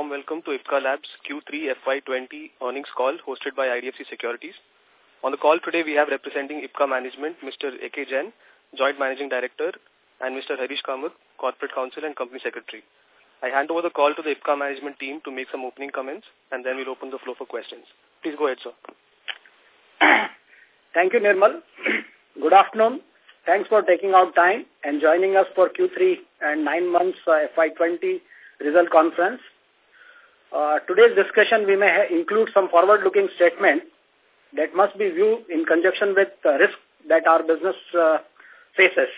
warm welcome to Ipca Labs Q3 FY20 earnings call hosted by IDFC Securities. On the call today, we have representing Ipca management, Mr. A.K. Jain, Joint Managing Director, and Mr. Harish Kamath, Corporate Counsel and Company Secretary. I hand over the call to the Ipca management team to make some opening comments, and then we'll open the floor for questions. Please go ahead, sir. Thank you, Nirmal. Good afternoon. Thanks for taking out time and joining us for Q3 and 9 months uh, FY20 result conference. Uh, today's discussion we may include some forward-looking statements that must be viewed in conjunction with the risk that our business uh, faces.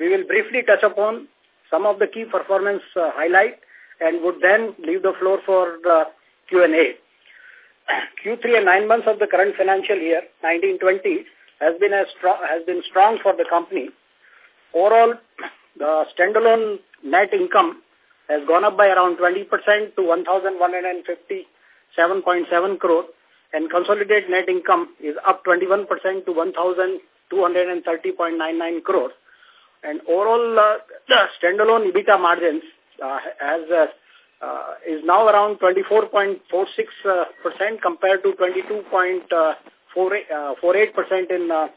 We will briefly touch upon some of the key performance uh, highlight and would then leave the floor for the Q&A. Q3 and 9 months of the current financial year, 1920, has been, a strong, has been strong for the company. Overall, the standalone net income has gone up by around 20% to 1,157.7 crore and consolidated net income is up 21% to 1,230.99 crore. And overall, uh, standalone EBITDA margins uh, has uh, uh, is now around 24.46% uh, compared to 22.48% uh, in uh,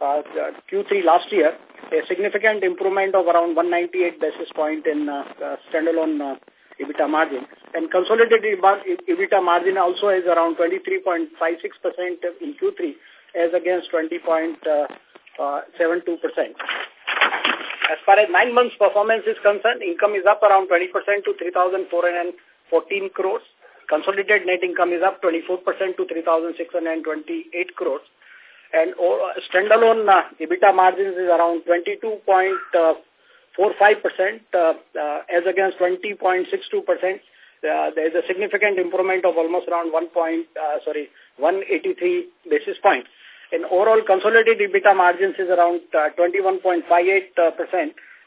uh, Q3 last year, a significant improvement of around 198 basis point in uh, uh, standalone uh, EBITDA margin. And consolidated EBITDA margin also is around 23.56% in Q3 as against 20.72%. As far as nine months performance is concerned, income is up around 20% to 3,414 crores. Consolidated net income is up 24% to 3,628 crores. And uh, standalone uh, EBITDA margins is around 22.45% uh, uh, as against 20.62%. Uh, there is a significant improvement of almost around 1 point, sorry, 183 basis points. In overall consolidated EBITDA margins is around 21.58%, uh,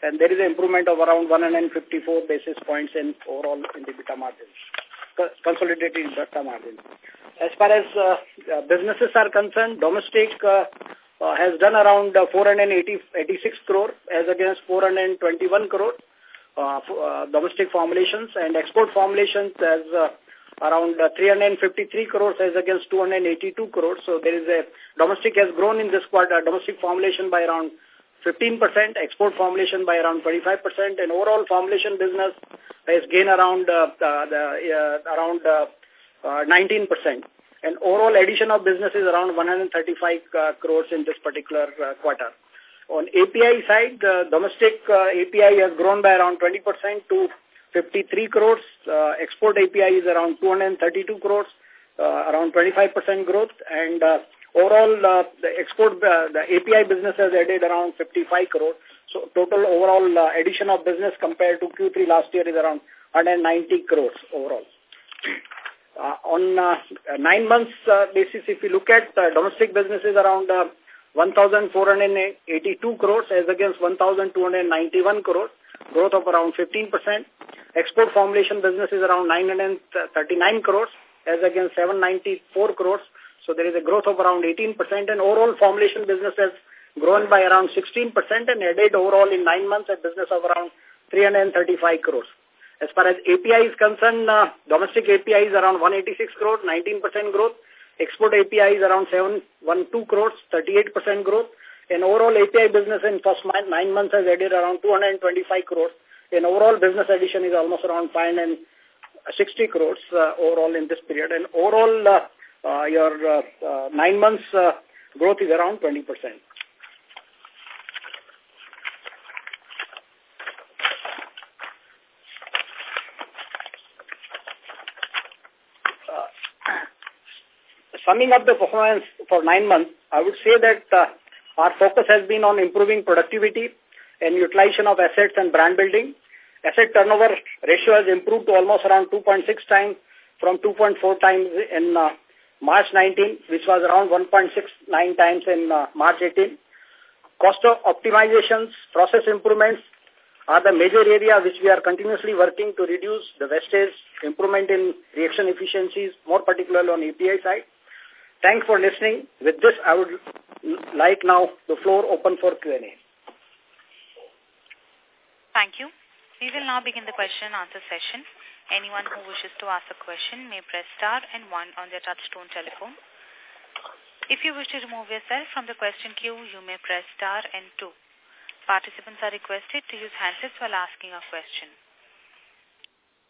and there is an improvement of around 154 basis points in overall in EBITDA margins, consolidated EBITDA margins. As far as uh, uh, businesses are concerned, domestic uh, uh, has done around uh, 486 crore as against 421 crore. Uh, domestic formulations and export formulations as around uh, 353 crores as against 282 crores. So there is a domestic has grown in this quarter, domestic formulation by around 15%, export formulation by around 25%, and overall formulation business has gained around uh, the, uh, around uh, uh, 19%. And overall addition of business is around 135 uh, crores in this particular uh, quarter. On API side, the domestic uh, API has grown by around 20% to 53 crores. Uh, export API is around 232 crores, uh, around 25% growth. And uh, overall, uh, the export, uh, the API business has added around 55 crores. So total overall uh, addition of business compared to Q3 last year is around 190 crores overall. Uh, on uh, nine months uh, basis, if you look at uh, domestic businesses around uh, 1,482 crores as against 1,291 crores growth of around 15%. Export formulation business is around 939 crores as against 794 crores. So there is a growth of around 18% and overall formulation business has grown by around 16% and added overall in nine months a business of around 335 crores. As far as API is concerned, uh, domestic API is around 186 crores, 19% growth. Export API is around 712 crores, 38% growth. And overall API business in first nine months has added around 225 crores. And overall business addition is almost around 560 crores uh, overall in this period. And overall, uh, uh, your uh, uh, nine months uh, growth is around 20%. summing up the performance for nine months, I would say that uh, our focus has been on improving productivity and utilization of assets and brand building. Asset turnover ratio has improved to almost around 2.6 times from 2.4 times in uh, March 19, which was around 1.69 times in uh, March 18. Cost of optimizations, process improvements are the major area which we are continuously working to reduce the wastage, improvement in reaction efficiencies, more particularly on API side. Thanks for listening. With this, I would like now the floor open for Q&A. Thank you. We will now begin the question and answer session. Anyone who wishes to ask a question may press star and one on their touchtone telephone. If you wish to remove yourself from the question queue, you may press star and two. Participants are requested to use handsets while asking a question.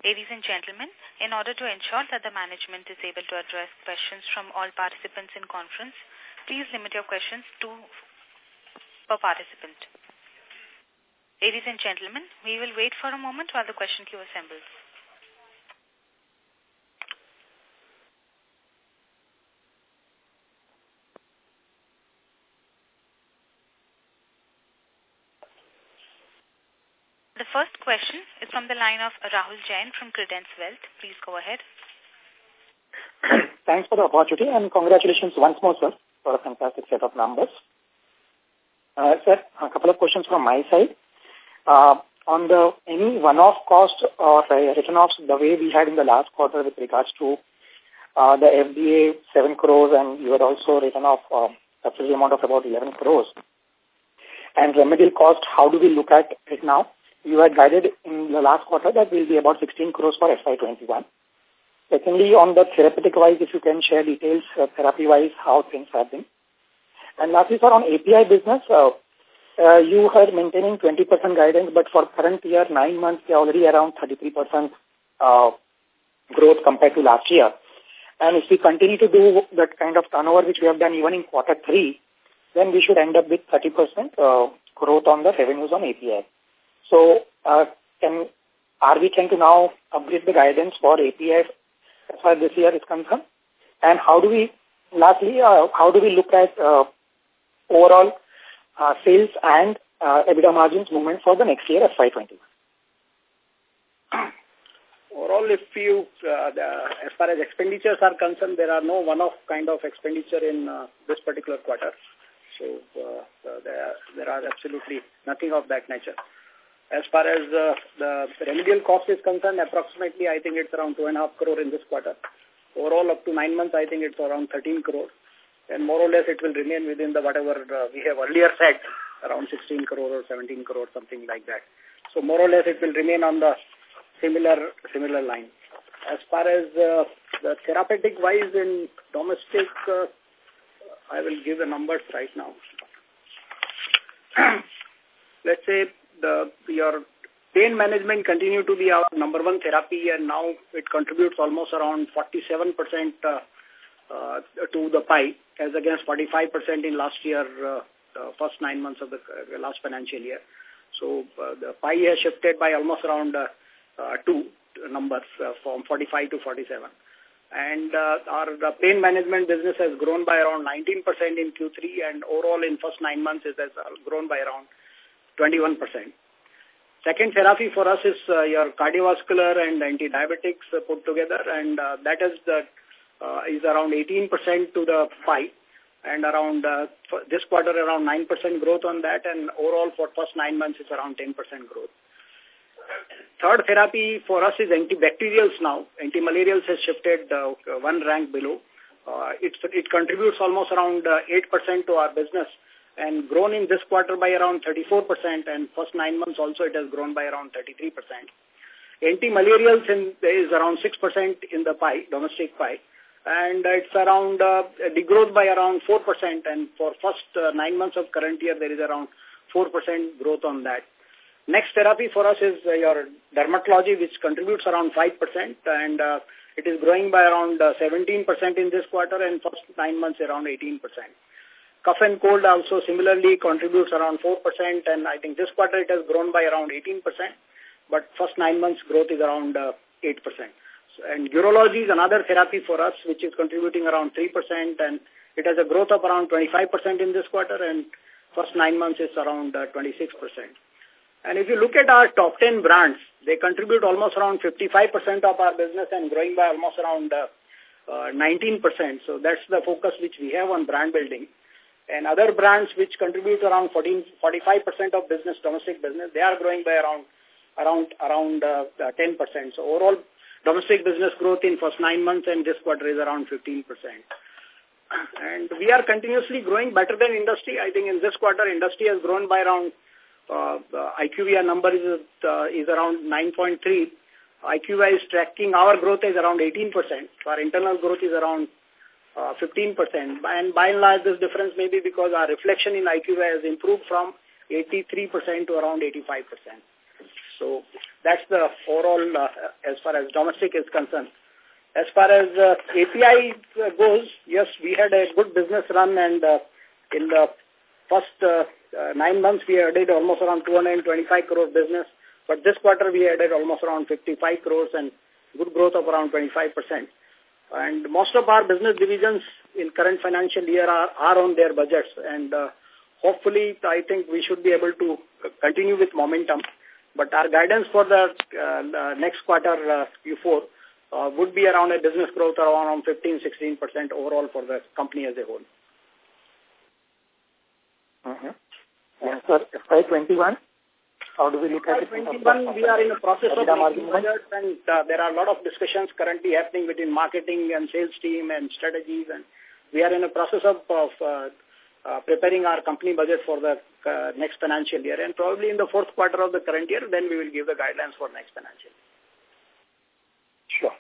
Ladies and gentlemen, in order to ensure that the management is able to address questions from all participants in conference, please limit your questions to per participant. Ladies and gentlemen, we will wait for a moment while the question queue assembles. The first question is from the line of Rahul Jain from Credence Wealth. Please go ahead. Thanks for the opportunity and congratulations once more, sir, for a fantastic set of numbers. Uh, sir, a couple of questions from my side. Uh, on the any one-off cost or uh, written-offs the way we had in the last quarter with regards to uh, the FDA 7 crores and you had also written off uh, a amount of about 11 crores. And remedial cost, how do we look at it now? You had guided in the last quarter that will be about 16 crores for FY21. Secondly, on the therapeutic-wise, if you can share details uh, therapy-wise, how things have been. And lastly, sir, on API business, uh, uh, you are maintaining 20% guidance, but for current year, nine months, they are already around 33% uh, growth compared to last year. And if we continue to do that kind of turnover which we have done even in quarter three, then we should end up with 30% uh, growth on the revenues on API. So, uh, can are we trying to now upgrade the guidance for API as far as this year is concerned? And how do we, lastly, uh, how do we look at uh, overall uh, sales and uh, EBITDA margins movement for the next year, FY21? Overall, if you, uh, the, as far as expenditures are concerned, there are no one-off kind of expenditure in uh, this particular quarter. So uh, there, there are absolutely nothing of that nature. As far as uh, the remedial cost is concerned, approximately I think it's around two and a half crore in this quarter. Overall, up to nine months, I think it's around 13 crore. And more or less, it will remain within the whatever uh, we have earlier said, around 16 crore or 17 crore, something like that. So more or less, it will remain on the similar similar line. As far as uh, the therapeutic wise in domestic, uh, I will give the numbers right now. Let's say the your pain management continue to be our number one therapy and now it contributes almost around 47% uh, uh, to the pie as against 45% in last year, uh, first nine months of the uh, last financial year. So uh, the pie has shifted by almost around uh, uh, two numbers uh, from 45 to 47. And uh, our the pain management business has grown by around 19% in Q3 and overall in first nine months it has grown by around 21%. Second therapy for us is uh, your cardiovascular and anti-diabetics uh, put together, and uh, that is the uh, is around 18% to the pie, and around uh, this quarter around 9% growth on that, and overall for first nine months it's around 10% growth. Third therapy for us is antibacterials now. Antimalarials has shifted uh, one rank below. Uh, it, it contributes almost around uh, 8% to our business and grown in this quarter by around 34% and first nine months also it has grown by around 33%. Anti-malarials is around 6% in the pie, domestic pie, and it's around uh, degrowth by around 4% and for first uh, nine months of current year there is around 4% growth on that. Next therapy for us is uh, your dermatology which contributes around 5% and uh, it is growing by around uh, 17% in this quarter and first nine months around 18%. Cough and cold also similarly contributes around 4% and I think this quarter it has grown by around 18%, but first nine months growth is around uh, 8%. So, and urology is another therapy for us which is contributing around 3% and it has a growth of around 25% in this quarter and first nine months is around uh, 26%. And if you look at our top 10 brands, they contribute almost around 55% of our business and growing by almost around uh, uh, 19%. So that's the focus which we have on brand building. And other brands which contribute around 14, 45% of business, domestic business, they are growing by around around around uh, 10%. So overall, domestic business growth in first nine months and this quarter is around 15%. And we are continuously growing better than industry. I think in this quarter, industry has grown by around, uh, IQVIA number is, uh, is around 9.3 IQVIA is tracking our growth is around 18%. Our internal growth is around uh, 15%. And by and large, this difference may be because our reflection in IQVIA has improved from 83% to around 85%. So that's the overall uh, as far as domestic is concerned. As far as uh, API goes, yes, we had a good business run and uh, in the first uh, uh, nine months we added almost around 225 crore business. But this quarter we added almost around 55 crores and good growth of around 25%. And most of our business divisions in current financial year are, are on their budgets. And uh, hopefully, I think we should be able to continue with momentum. But our guidance for the, uh, next quarter, uh, Q4, uh, would be around a business growth around 15-16% overall for the company as a whole. Mm -hmm. And sir, FY21, how do we look at it? FY21, we are in the process of making budgets and uh, there are a lot of discussions currently happening between marketing and sales team and strategies and we are in the process of, of uh, uh, preparing our company budget for the uh, next financial year. And probably in the fourth quarter of the current year, then we will give the guidelines for next financial year. Sure.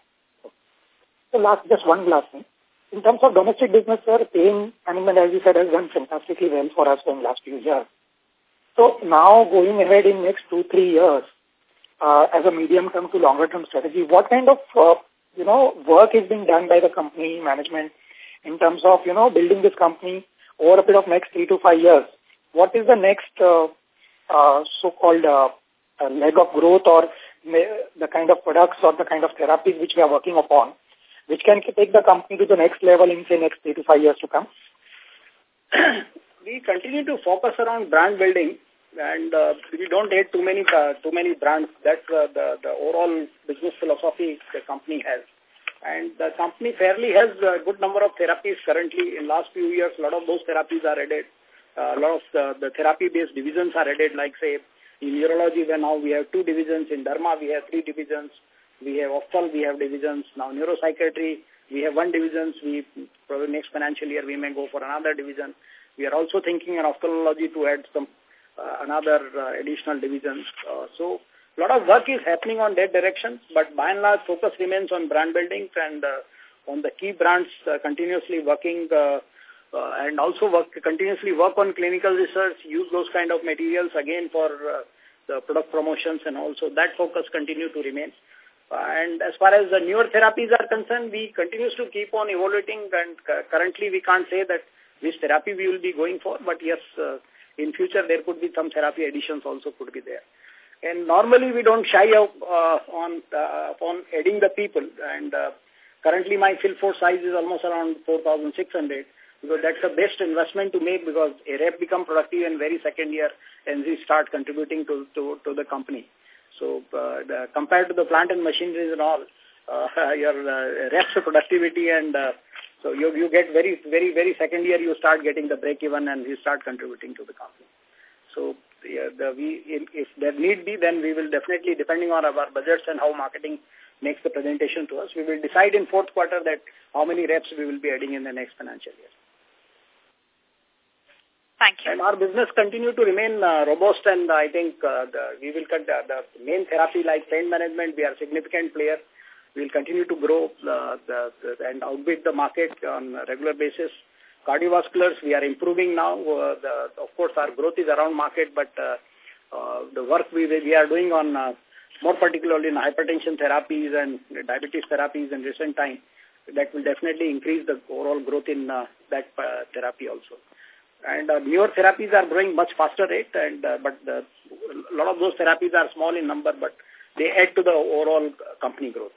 So last, just one last thing. In terms of domestic business, sir, pain management, as you said, has done fantastically well for us in the last few years. So now going ahead in next two, three years, uh, as a medium-term to longer-term strategy, what kind of, uh, you know, work is being done by the company management in terms of, you know, building this company over a period of next three to five years? What is the next uh, uh, so-called uh, uh, leg of growth or the kind of products or the kind of therapies which we are working upon, which can take the company to the next level in, say, next three to five years to come? We continue to focus around brand building and uh, we don't add too many uh, too many brands. That's uh, the, the overall business philosophy the company has. And the company fairly has a good number of therapies currently. In last few years, a lot of those therapies are added. Uh, a lot of the, the therapy-based divisions are added, like, say, in neurology, where now we have two divisions. In derma, we have three divisions. We have ophthal, we have divisions. Now, neuropsychiatry, we have one division. We, probably next financial year, we may go for another division. We are also thinking in ophthalmology to add some uh, another uh, additional divisions. Uh, so, a lot of work is happening on that direction, but by and large, focus remains on brand building and uh, on the key brands uh, continuously working uh, uh, and also work continuously work on clinical research, use those kind of materials again for uh, the product promotions and also that focus continue to remain. And as far as the newer therapies are concerned, we continues to keep on evaluating and currently we can't say that which therapy we will be going for, but yes, uh, in future there could be some therapy additions also could be there. And normally we don't shy up uh, on uh, on adding the people. And uh, currently my field force size is almost around 4,600 because that's the best investment to make because a rep become productive in very second year and they start contributing to, to, to the company. So uh, the, compared to the plant and machineries and all, uh, your uh, reps productivity and uh, so you, you get very, very, very second year you start getting the break even and you start contributing to the company. So yeah, the, we, if there need be, then we will definitely, depending on our budgets and how marketing makes the presentation to us, we will decide in fourth quarter that how many reps we will be adding in the next financial year. Thank you. And our business continue to remain uh, robust and I think uh, the, we will, uh, the main therapy like pain management, we are a significant player. We will continue to grow uh, the, the, and outbid the market on a regular basis. Cardiovasculars, we are improving now. Uh, the, of course, our growth is around market, but uh, uh, the work we, we are doing on, uh, more particularly in hypertension therapies and diabetes therapies in recent time, that will definitely increase the overall growth in uh, that uh, therapy also. And uh, newer therapies are growing much faster rate, and uh, but a lot of those therapies are small in number, but they add to the overall company growth.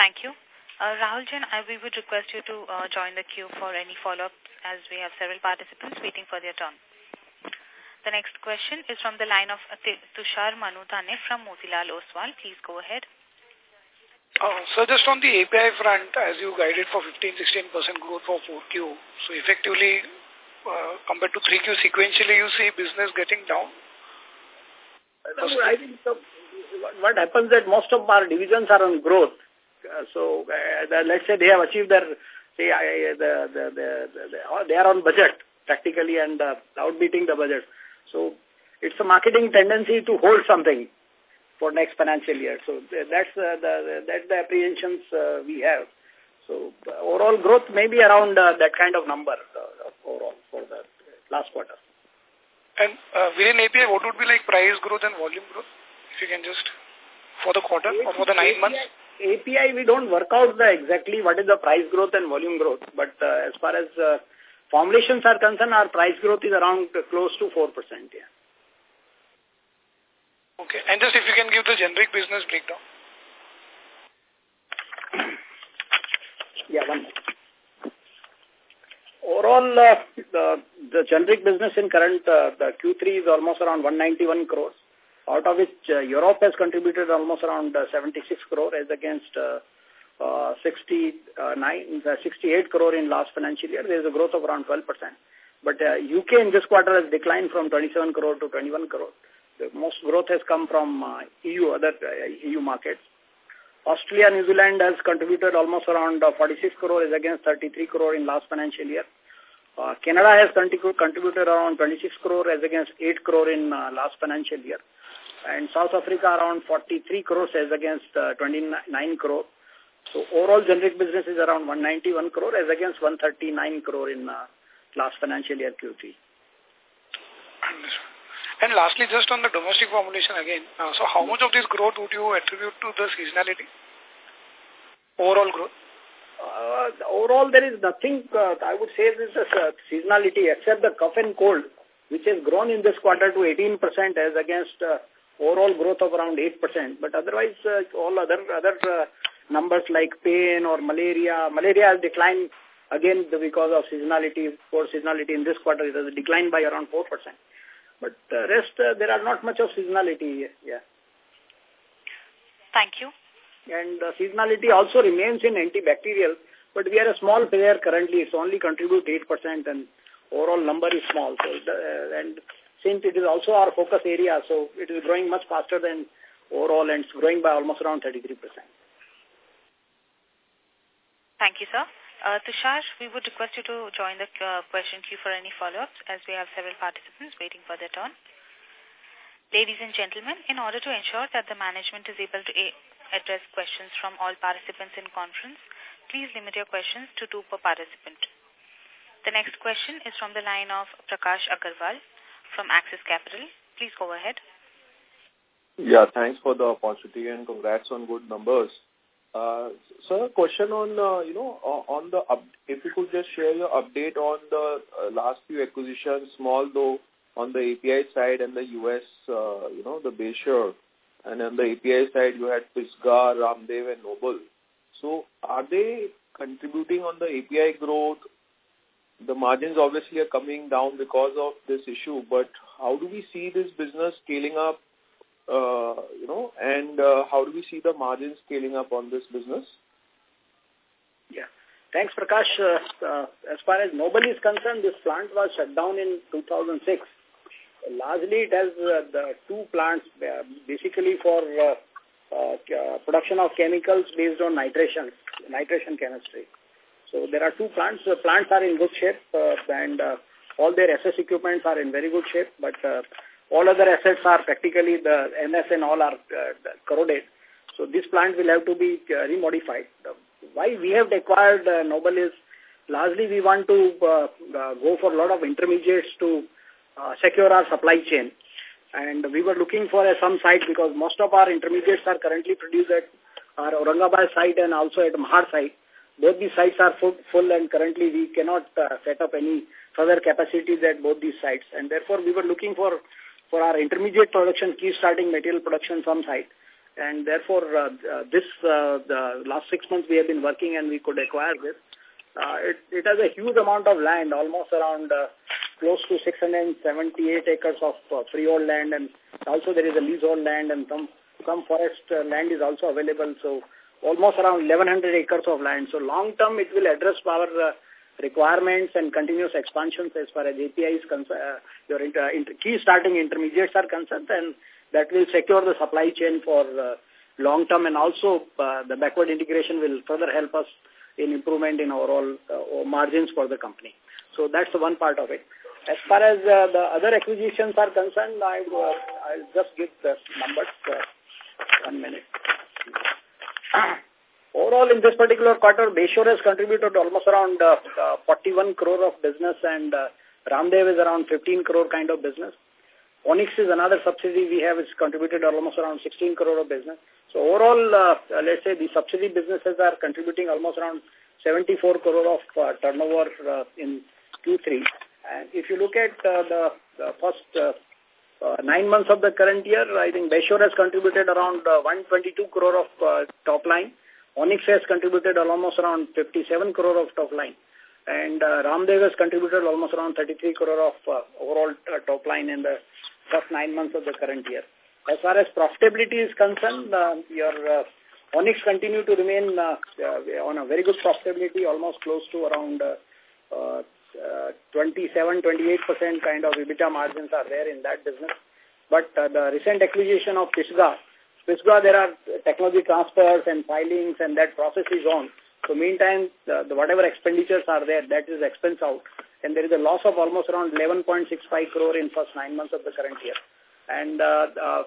Thank you. Uh, Rahul Jain, I, we would request you to uh, join the queue for any follow-ups as we have several participants waiting for their turn. The next question is from the line of Tushar Manudhane from Motilal Oswal. Please go ahead. Uh, so just on the API front, as you guided for 15-16% growth for 4Q, so effectively uh, compared to 3Q sequentially, you see business getting down? I think so, what happens that most of our divisions are on growth uh, so uh, the, let's say they have achieved their, say, uh, the, the, the, the, they are on budget practically and uh, outbeating the budget. So it's a marketing tendency to hold something. for next financial year. So that's uh, the that's the apprehensions uh, we have. So overall growth may be around uh, that kind of number uh, overall for the last quarter. And uh, within API, what would be like price growth and volume growth? If you can just, for the quarter or for the nine months? API, we don't work out the exactly what is the price growth and volume growth. But uh, as far as uh, formulations are concerned, our price growth is around close to 4%. Yeah. Okay. And just if you can give the generic business breakdown. Yeah, one more. Overall, uh, the, the generic business in current, uh, the Q3 is almost around 191 crores, out of which uh, Europe has contributed almost around uh, 76 crore as against uh, uh, 69, uh, 68 crore in last financial year. There is a growth of around 12%. But uh, UK in this quarter has declined from 27 crore to 21 crore. The most growth has come from uh, EU, other uh, EU markets. Australia, New Zealand has contributed almost around uh, 46 crore as against 33 crore in last financial year. Uh, Canada has contributed around 26 crore as against 8 crore in uh, last financial year. And South Africa around 43 crores as against uh, 29 crore. So overall generic business is around 191 crore as against 139 crore in uh, last financial year Q3. And lastly, just on the domestic formulation again, uh, so how much of this growth would you attribute to the seasonality? Overall growth? Uh, overall, there is nothing, uh, I would say this is a seasonality except the cough and cold, which has grown in this quarter to 18% as against uh, overall growth of around 8%. But otherwise, uh, all other other uh, numbers like pain or malaria, malaria has declined again because of seasonality, for seasonality in this quarter, it has declined by around 4%. But the rest, uh, there are not much of seasonality. Yeah. Thank you. And uh, seasonality also remains in antibacterial, but we are a small player currently. It's only contribute 8% and overall number is small. So the, uh, and since it is also our focus area, so it is growing much faster than overall and it's growing by almost around 33%. Thank you, sir. Uh, Tushar, we would request you to join the uh, question queue for any follow-ups as we have several participants waiting for their turn. Ladies and gentlemen, in order to ensure that the management is able to address questions from all participants in conference, please limit your questions to two per participant. The next question is from the line of Prakash Agarwal from Axis Capital. Please go ahead. Yeah, thanks for the opportunity and congrats on good numbers. Uh, sir, question on, uh, you know, on the, if you could just share your update on the uh, last few acquisitions, small though, on the API side and the US, uh, you know, the Bayshore. And on the API side, you had Pisgah, Ramdev and Noble. So are they contributing on the API growth? The margins obviously are coming down because of this issue, but how do we see this business scaling up uh, you know, and uh, how do we see the margins scaling up on this business? Yeah. Thanks, Prakash. Uh, uh, as far as Noble is concerned, this plant was shut down in 2006. Largely, it has uh, the two plants uh, basically for uh, uh, production of chemicals based on nitration, nitration chemistry. So there are two plants. The plants are in good shape uh, and uh, all their SS equipments are in very good shape, but uh, all other assets are practically the MS and all are uh, corroded. So this plant will have to be uh, remodified. why we have acquired uh, Noble is largely we want to go for a lot of intermediates to secure our supply chain. And we were looking for some site because most of our intermediates are currently produced at our Aurangabad site and also at Mahad site. Both these sites are full, and currently we cannot uh, set up any further capacities at both these sites. And therefore we were looking for for our intermediate production, key starting material production from site. And therefore, uh, uh, this, uh, the last six months we have been working and we could acquire this. Uh, it, it has a huge amount of land, almost around uh, close to 678 acres of uh, freehold land and also there is a leasehold land and some, some forest uh, land is also available. So almost around 1100 acres of land. So long term it will address our uh, requirements and continuous expansions as far as API is concerned, uh, your inter, inter, key starting intermediates are concerned, and that will secure the supply chain for uh, long term, and also uh, the backward integration will further help us in improvement in overall uh, margins for the company. So that's the one part of it. As far as uh, the other acquisitions are concerned, I, uh, I'll just give the numbers. Uh, one minute. Overall, in this particular quarter, Bayshore has contributed almost around uh, uh, 41 crore of business and uh, Ramdev is around 15 crore kind of business. Onyx is another subsidy we have, it's contributed almost around 16 crore of business. So overall, uh, let's say the subsidy businesses are contributing almost around 74 crore of uh, turnover uh, in Q3. And if you look at uh, the, the first uh, nine months of the current year, I think Bayshore has contributed around uh, 122 crore of uh, top line. Onyx has contributed almost around 57 crore of top line. And uh, Ramdev has contributed almost around 33 crore of uh, overall uh, top line in the first nine months of the current year. As far as profitability is concerned, uh, your uh, Onyx continue to remain uh, uh, on a very good profitability, almost close to around uh, uh, 27, 28% kind of EBITDA margins are there in that business. But uh, the recent acquisition of Pisgah, Pisgah there are technology transfers and filings and that process is on. So meantime, the, the whatever expenditures are there, that is expense out. And there is a loss of almost around 11.65 crore in first nine months of the current year. And uh, uh,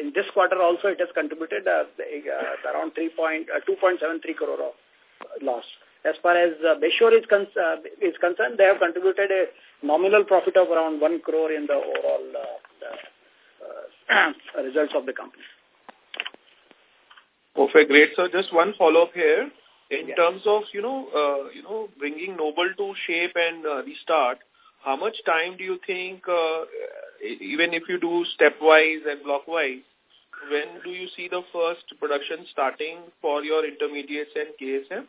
in this quarter also it has contributed uh, uh, around 3 point, uh, 2.73 crore of loss. As far as uh, Bayshore is, con uh, is concerned, they have contributed a nominal profit of around 1 crore in the overall uh, uh, results of the company. Perfect, great. So just one follow-up here. In terms of, you know, uh, you know, bringing Noble to shape and uh, restart, how much time do you think, uh, even if you do stepwise and blockwise, when do you see the first production starting for your intermediates and KSM?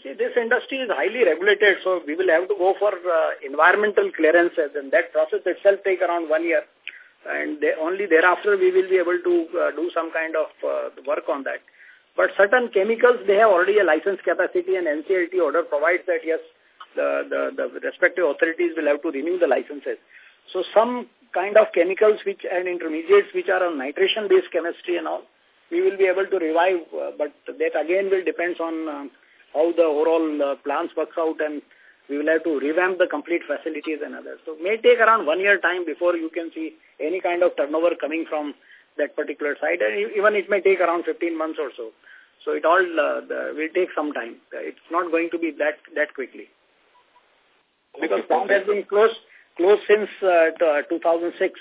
See, this industry is highly regulated, so we will have to go for uh, environmental clearances, and that process itself take around one year. And they, only thereafter we will be able to uh, do some kind of uh, work on that. But certain chemicals, they have already a license capacity, and NCLT order provides that, yes, the, the, the respective authorities will have to renew the licenses. So some kind of chemicals which and intermediates which are on nitration-based chemistry and all, we will be able to revive, uh, but that again will depends on uh, how the overall uh, plans works out and we will have to revamp the complete facilities and others. So it may take around one year time before you can see any kind of turnover coming from that particular site and even it may take around 15 months or so. So it all uh, the, will take some time. It's not going to be that that quickly. Because plant has been closed, closed since uh, uh 2006.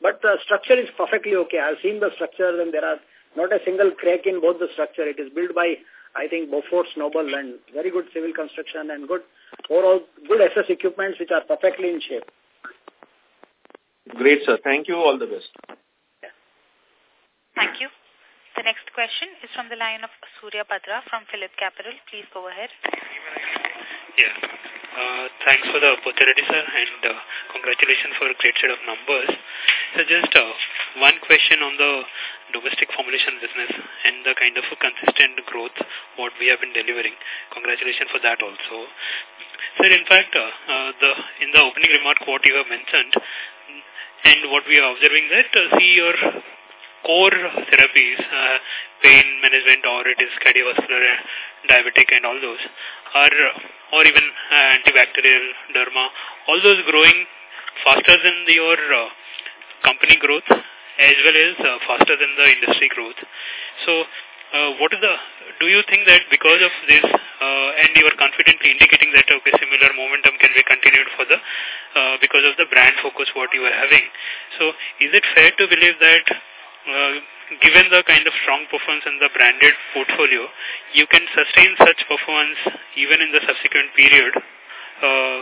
But the structure is perfectly okay. I've seen the structure and there are not a single crack in both the structure. It is built by I think Bofors Snowball and very good civil construction and good overall good SS equipments which are perfectly in shape. Great, sir. Thank you. All the best. Yeah. Thank you. The next question is from the line of Surya Patra from Phillip Capital. Please go ahead. Yeah. Uh, thanks for the opportunity, sir, and uh, congratulations for a great set of numbers. So just uh, one question on the domestic formulation business and the kind of consistent growth what we have been delivering. Congratulations for that also. Sir, in fact, uh, uh, the in the opening remark what you have mentioned and what we are observing that, see your core therapies, pain management or it is cardiovascular, diabetic and all those are, or even uh, antibacterial, derma, all those growing faster than your uh, company growth as well as uh, faster than the industry growth. So what is the, do you think that because of this, and you are confidently indicating that okay, similar momentum can be continued for the, because of the brand focus what you are having. So is it fair to believe that uh, given the kind of strong performance in the branded portfolio, you can sustain such performance even in the subsequent period, uh,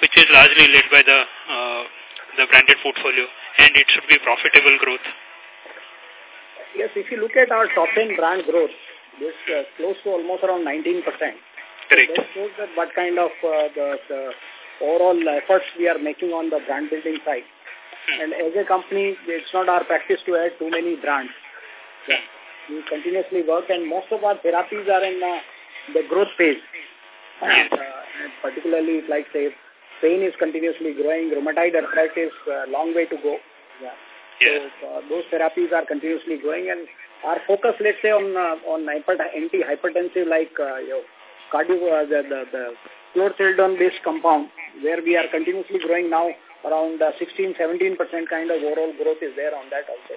which is largely led by the uh, the branded portfolio, and it should be profitable growth. Yes, if you look at our top-end brand growth, this uh, close to almost around 19%. Correct. That shows that what kind of uh, the, the overall efforts we are making on the brand building side. And as a company, it's not our practice to add too many brands. Yeah. We continuously work and most of our therapies are in uh, the growth phase. And, uh, and particularly, like say, pain is continuously growing, rheumatoid arthritis, uh, long way to go. Yeah. Yeah. So uh, those therapies are continuously growing and our focus, let's say, on uh, on anti-hypertensive like uh, you know, cardio, uh, the, the, the chlorthalidone-based compound, where we are continuously growing now around uh, 16, 17% kind of overall growth is there on that also.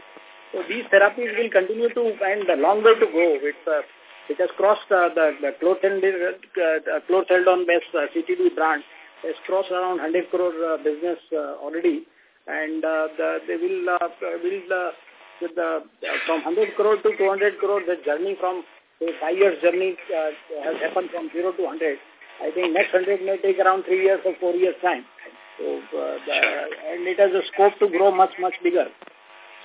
So these therapies will continue to, and a long way to go. It's, uh, it has crossed uh, the, the chlorthalidone-based uh, CTD brand has crossed around 100 crore uh, business uh, already. And uh, the, they will, uh, will uh, with the, uh, from 100 crore to 200 crore, the journey from say, five years journey uh, has happened from 0 to 100. I think next 100 may take around three years or four years time. So, uh, the, and it has a scope to grow much, much bigger.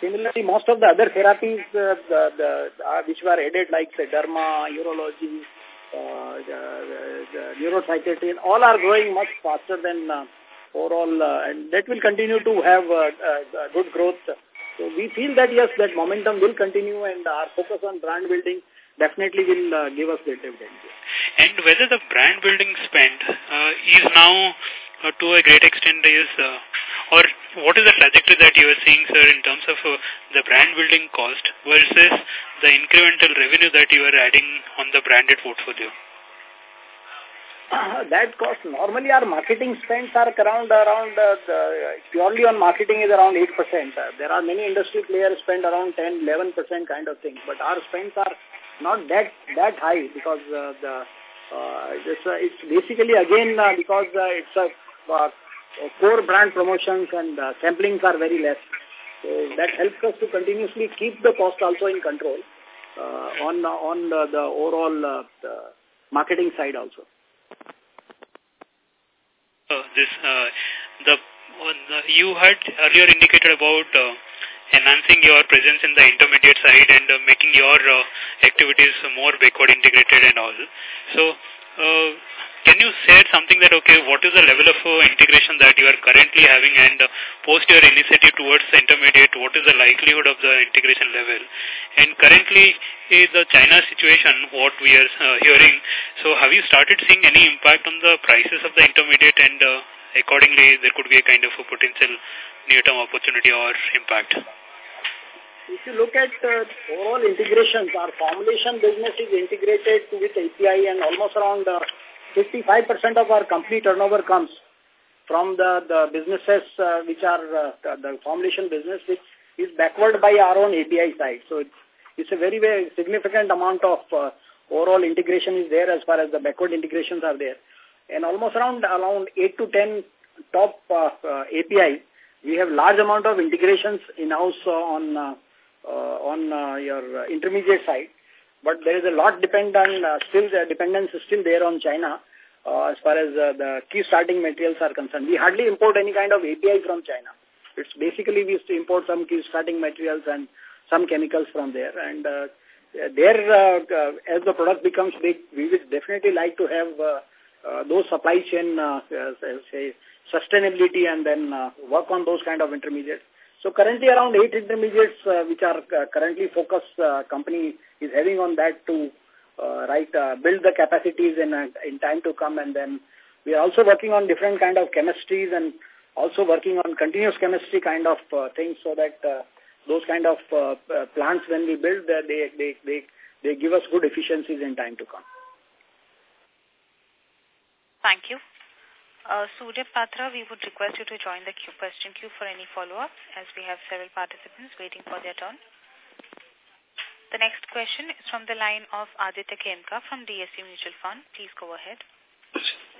Similarly, most of the other therapies uh, the, the, uh, which were added like say, derma, urology, uh, the, the, neuropsychiatry, all are growing much faster than uh, overall, uh, and that will continue to have uh, good growth. So we feel that yes, that momentum will continue and our focus on brand building definitely will give us the dividend. And whether the brand building spend is now to a great extent is, or what is the trajectory that you are seeing, sir, in terms of uh, the brand building cost versus the incremental revenue that you are adding on the branded portfolio? Uh, that cost, normally our marketing spends are around, around uh, the, purely on marketing is around 8%. Uh, there are many industry players spend around 10, 11% kind of thing, but our spends are not that that high because uh, the uh, it's, uh, it's basically again uh, because uh, it's a uh, core brand promotions and uh, samplings are very less. So that helps us to continuously keep the cost also in control uh, on on the, the overall uh, the marketing side also. Uh, this uh, the, uh, you had earlier indicated about uh, enhancing your presence in the intermediate side and uh, making your uh, activities more backward integrated and all. So, uh, can you say something that, okay, what is the level of uh, integration that you are currently having and uh, post your initiative towards intermediate, what is the likelihood of the integration level? And currently, is the China situation, what we are uh, hearing, so have you started seeing any impact on the prices of the intermediate and uh, accordingly there could be a kind of a potential near-term opportunity or impact? If you look at uh, overall integrations, our formulation business is integrated with API and almost around 55% uh, of our company turnover comes from the, the businesses uh, which are uh, the formulation business which is backward by our own API side. So it's, it's a very, very significant amount of uh, overall integration is there as far as the backward integrations are there. And almost around around 8 to 10 top uh, uh, API, we have large amount of integrations in-house uh, on uh, uh, on uh, your intermediate side. But there is a lot depend on, uh, still the dependence is still there on China as far as the key starting materials are concerned. We hardly import any kind of API from China. It's basically we used to import some key starting materials and some chemicals from there. And uh, there, uh, uh, as the product becomes big, we would definitely like to have uh, uh, those supply chain, uh, say, sustainability and then uh, work on those kind of intermediates. So currently around eight intermediates uh, which are uh, currently focused uh, company is having on that to uh, right uh, build the capacities in uh, in time to come and then we are also working on different kind of chemistries and also working on continuous chemistry kind of uh, things so that uh, those kind of uh, uh, plants when we build uh, they they they they give us good efficiencies in time to come. Thank you. Uh, Surya Patra, we would request you to join the question queue for any follow-ups as we have several participants waiting for their turn. The next question is from the line of Aditya Khemka from DSP Mutual Fund. Please go ahead.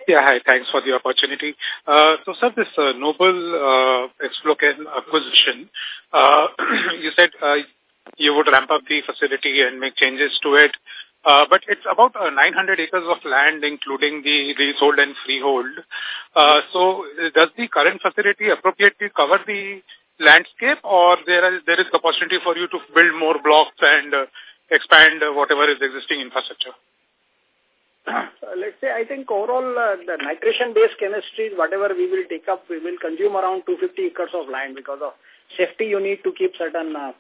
Yeah, hi. Thanks for the opportunity. Uh, so, sir, this uh, Noble uh, Explochem acquisition, uh, you said uh, you would ramp up the facility and make changes to it. Uh, but it's about uh, 900 acres of land, including the leasehold and freehold. Uh, so does the current facility appropriately cover the landscape or there is, there is the possibility for you to build more blocks and uh, expand uh, whatever is existing infrastructure? Let's say, I think overall uh, the nitration-based chemistry, whatever we will take up, we will consume around 250 acres of land because of safety you need to keep certain, uh,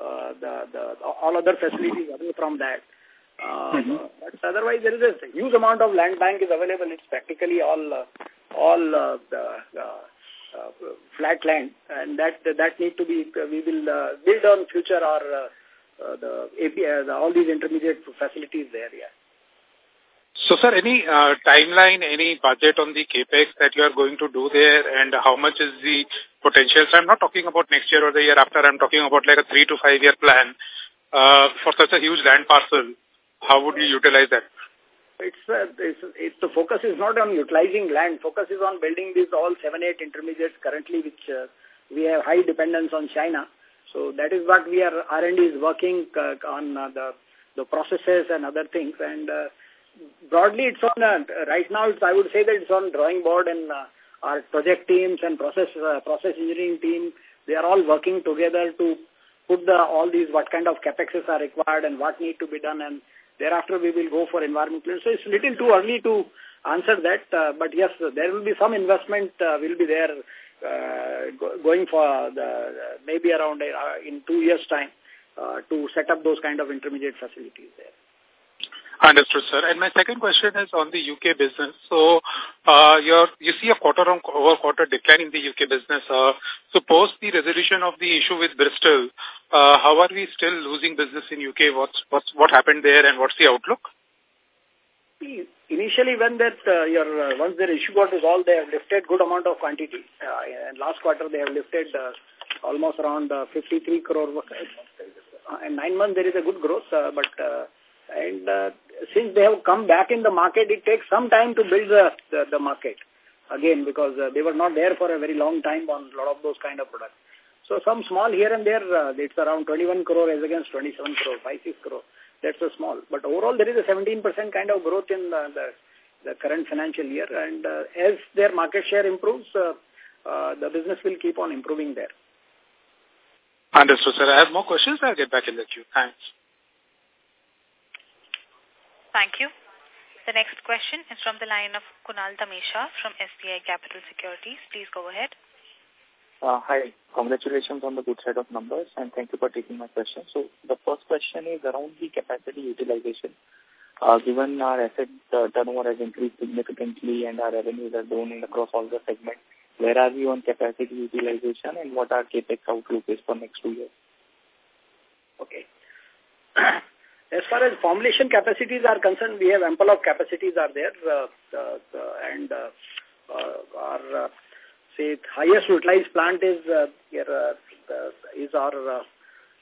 uh, the, the, all other facilities away from that. Uh, mm -hmm. But otherwise, there is a huge amount of land bank is available. It's practically all uh, all uh, the uh, flat land, and that that need to be we will uh, build on future or uh, uh, the API, the, all these intermediate facilities there. Yeah. So, sir, any uh, timeline, any budget on the capex that you are going to do there, and how much is the potential. So I'm not talking about next year or the year after. I'm talking about like a three to five year plan uh, for such a huge land parcel. How would you utilize that? It's, uh, it's, it's the focus is not on utilizing land. Focus is on building these all seven, eight intermediates currently, which uh, we have high dependence on China. So that is what we are, R&D is working uh, on uh, the, the processes and other things. And uh, broadly, it's on, uh, right now, it's, I would say that it's on drawing board and uh, our project teams and process, uh, process engineering team, they are all working together to put the, all these, what kind of capexes are required and what need to be done. And thereafter, we will go for environmental. So it's a little too early to answer that. Uh, but yes, there will be some investment uh, will be there uh, going for the, maybe around uh, in two years' time uh, to set up those kind of intermediate facilities there. Understood, sir. And my second question is on the UK business. So, uh, you you see a quarter-on-quarter decline in the UK business. Uh, so, post the resolution of the issue with Bristol, uh, how are we still losing business in UK? What's, what's, what happened there and what's the outlook? Initially, when that uh, your uh, once their issue got resolved, they have lifted good amount of quantity. Uh, and last quarter, they have lifted uh, almost around uh, 53 crore. Uh, in nine months, there is a good growth, uh, but uh, and uh, since they have come back in the market, it takes some time to build the, the, the market again because uh, they were not there for a very long time on a lot of those kind of products. So some small here and there, uh, it's around 21 crore as against 27 crore, 5, 6 crore. That's a small. But overall, there is a 17% kind of growth in the, the, the current financial year. And uh, as their market share improves, uh, uh, the business will keep on improving there. Understood, sir. I have more questions. I'll get back in the queue. Thanks. Thank you. The next question is from the line of Kunal Dhamesha from SBI Capital Securities. Please go ahead. Uh, hi. Congratulations on the good set of numbers and thank you for taking my question. So the first question is around the capacity utilization. Uh, given our asset uh, turnover has increased significantly and our revenues have grown across all the segments, where are we on capacity utilization and what our capex outlook is for next two years? Okay. As far as formulation capacities are concerned, we have ample of capacities are there, uh, uh, and uh, uh, our uh, say highest utilized plant is uh, here, uh, is our uh,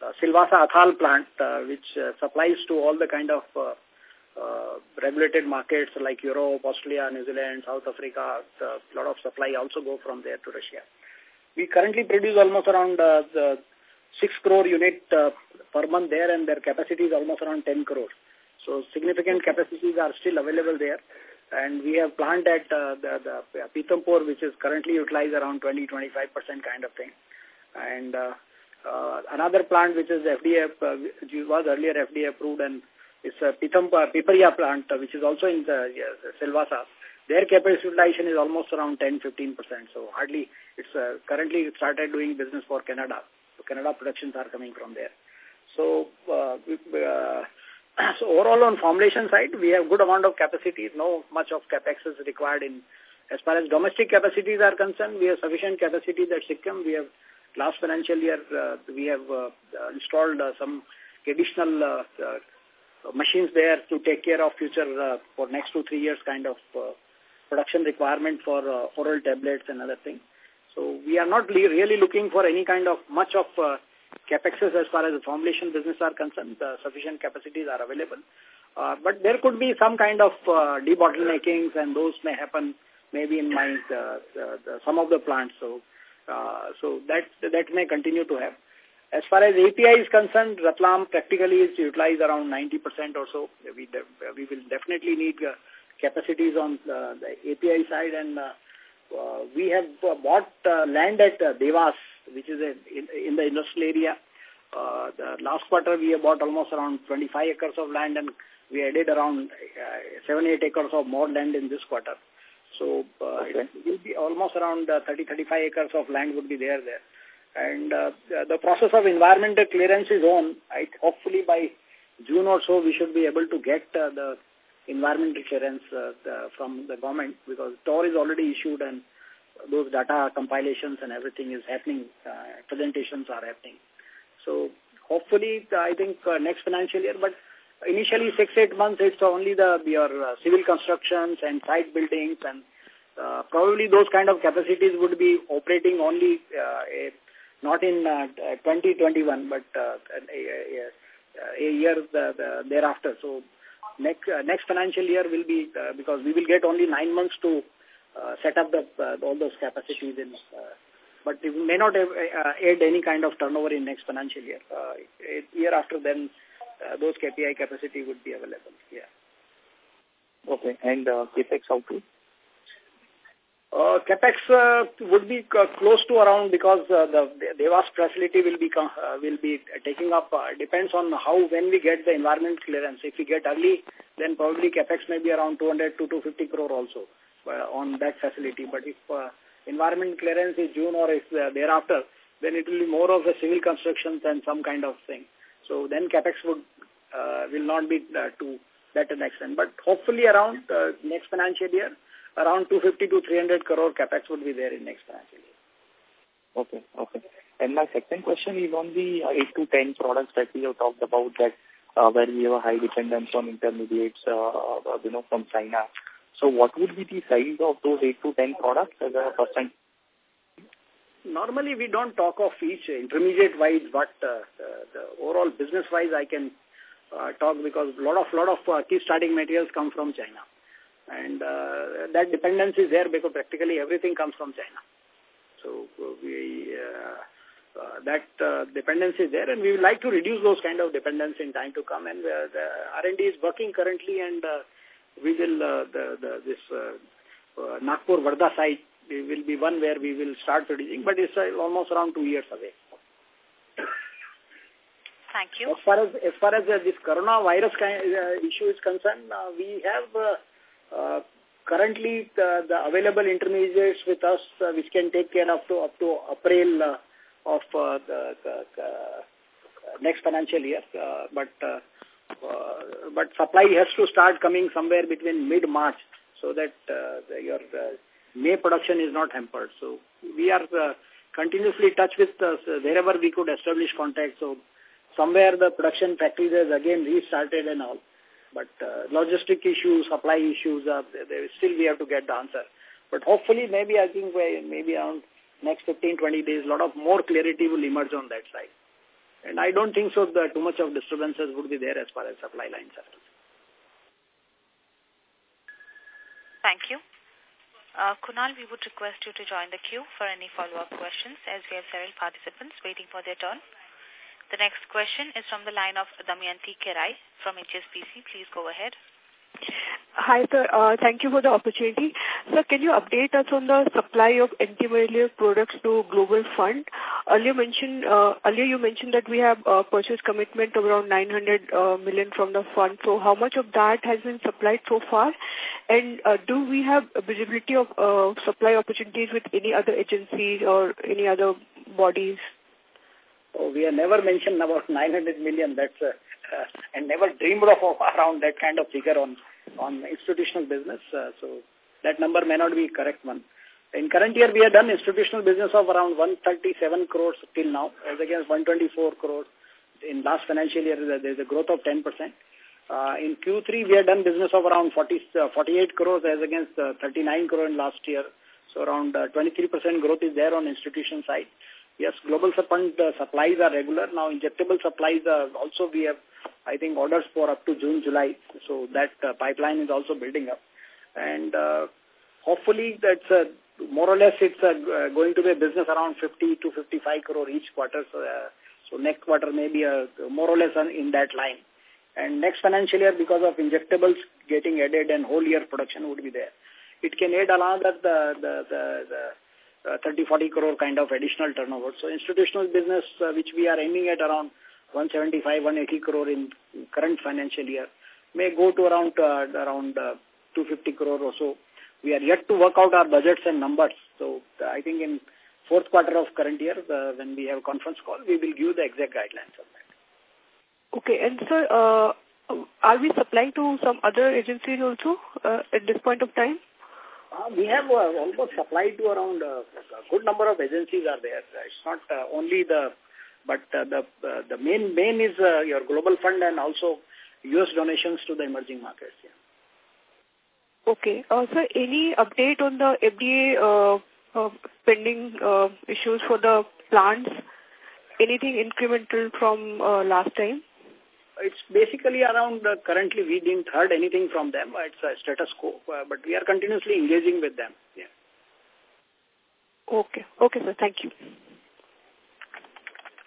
uh, Silvassa Athal plant, uh, which uh, supplies to all the kind of uh, uh, regulated markets like Europe, Australia, New Zealand, South Africa. A lot of supply also go from there to Russia. We currently produce almost around uh, the 6 crore unit uh, per month there and their capacity is almost around 10 crores. So significant capacities are still available there. And we have planned at uh, the, the uh, Pithampur, which is currently utilized around 20-25% kind of thing. And uh, uh, another plant which is FDA, uh, which was earlier FDA approved and it's a Pithampur, Piparia plant, uh, which is also in the uh, Silvassa. Their capacity utilization is almost around 10-15%. So hardly, it's uh, currently started doing business for Canada. So Canada productions are coming from there. So, uh, so overall on formulation side, we have good amount of capacity. No much of capex is required in. As far as domestic capacities are concerned, we have sufficient capacity at Sikkim. We have last financial year uh, we have uh, installed uh, some additional uh, uh, machines there to take care of future uh, for next two three years kind of production requirement for oral tablets and other things. So we are not really looking for any kind of much of capexes as far as the formulation business are concerned. Uh, sufficient capacities are available. Uh, but there could be some kind of uh, debottleneckings and those may happen maybe in my uh, the, the, some of the plants. So uh, so that that may continue to have. As far as API is concerned, Ratlam practically is utilized around 90% or so. We, we will definitely need uh, capacities on uh, the API side and uh, uh, we have uh, bought uh, land at uh, Dewas, which is a, in, in the industrial area. Uh, the last quarter, we have bought almost around 25 acres of land and we added around uh, 7, 8 acres of more land in this quarter. So uh, okay. it will be almost around uh, 30, 35 acres of land would be there there. And uh, the process of environmental clearance is on. I, hopefully by June or so, we should be able to get uh, the environmental clearance uh, the, from the government because TOR is already issued and those data compilations and everything is happening, uh, presentations are happening. So hopefully, I think uh, next financial year, but initially six, eight months, it's only the your uh, civil constructions and site buildings and uh, probably those kind of capacities would be operating only uh, a, not in uh, 2021, but uh, a, a, a year the, the, thereafter. So next uh, next financial year will be uh, because we will get only nine months to uh, set up the uh, all those capacities in. Uh, but it may not have, uh, add any kind of turnover in next financial year. Uh, year after then, uh, those KPI capacity would be available. Yeah. Okay. And uh, capex output? Uh, capex uh, would be close to around because uh, the Dewas facility will be uh, will be taking up. Uh, depends on how when we get the environment clearance. If we get early, then probably capex may be around 200 to 250 crore also on that facility. But if uh, environment clearance is June or if uh, thereafter, then it will be more of a civil construction than some kind of thing. So then capex would uh, will not be uh, to that extent. But hopefully around uh, next financial year, around 250 to 300 crore capex would be there in next financial year. Okay, okay. And my second question is on the uh, 8 to 10 products that we have talked about that uh, where we have a high dependence on intermediates, uh, uh you know, from China. So what would be the size of those 8 to 10 products as a percent? Normally we don't talk of each intermediate-wise, but uh, the overall business-wise I can uh, talk because a lot of lot of uh, key starting materials come from China. And uh, that dependence is there because practically everything comes from China. So we uh, uh, that uh, dependence is there and we would like to reduce those kind of dependence in time to come and uh, the R&D is working currently and uh, we will, uh, the, the, this uh, uh, Nagpur Varda site will be one where we will start producing, but it's uh, almost around two years away. Thank you. As far as as far as uh, this coronavirus kind, uh, issue is concerned, uh, we have uh, uh, currently the, the available intermediates with us, uh, which can take care of to up to April uh, of uh, the, the, the next financial year. Uh, but uh, but supply has to start coming somewhere between mid-March so that uh, your uh, May production is not hampered. So we are uh, continuously touch with uh, wherever we could establish contact. So somewhere the production factories has again restarted and all. But uh, logistic issues, supply issues, uh, still we have to get the answer. But hopefully maybe I think maybe around next 15, 20 days, a lot of more clarity will emerge on that side. And I don't think so that too much of disturbances would be there as far as supply lines are concerned. Thank you. Uh, Kunal, we would request you to join the queue for any follow-up questions as we have several participants waiting for their turn. The next question is from the line of Damayanti Kerai from HSBC. Please go ahead. Hi, sir. Uh, thank you for the opportunity. Sir, can you update us on the supply of antimalarial products to Global Fund? Earlier, mentioned, uh, earlier you mentioned that we have a purchase commitment of around 900 uh, million from the fund. So how much of that has been supplied so far? And uh, do we have visibility of uh, supply opportunities with any other agencies or any other bodies? Oh, we have never mentioned about 900 million. That's uh, uh, and never dreamed of around that kind of figure on on institutional business. Uh, so that number may not be correct one. In current year, we have done institutional business of around 137 crores till now, as against 124 crores. In last financial year, there is a growth of 10%. Uh, in Q3, we have done business of around 40, uh, 48 crores as against uh, 39 crore in last year. So around 23% uh, growth is there on institution side. Yes, global fund uh, supplies are regular. Now, injectable supplies uh, also we have I think, orders for up to June, July. So that uh, pipeline is also building up. And uh, hopefully that's uh, more or less it's uh, going to be a business around 50 to 55 crore each quarter. So, uh, so next quarter may be a, more or less in that line. And next financial year, because of injectables getting added and whole year production would be there. It can add another the, the, the, the uh, 30, 40 crore kind of additional turnover. So institutional business, uh, which we are aiming at around 175, 180 crore in current financial year may go to around uh, around uh, 250 crore or so. We are yet to work out our budgets and numbers. So uh, I think in fourth quarter of current year, uh, when we have conference call, we will give the exact guidelines on that. Okay, and sir, uh, are we supplying to some other agencies also uh, at this point of time? Uh, we have uh, almost supplied to around uh, a good number of agencies are there. It's not uh, only the but uh, the uh, the main main is uh, your global fund and also U.S. donations to the emerging markets. Yeah. Okay. Uh, sir, any update on the FDA uh, uh, pending uh, issues for the plants? Anything incremental from uh, last time? It's basically around, uh, currently we didn't heard anything from them. It's a status quo, uh, but we are continuously engaging with them. Yeah. Okay. Okay, sir. Thank you.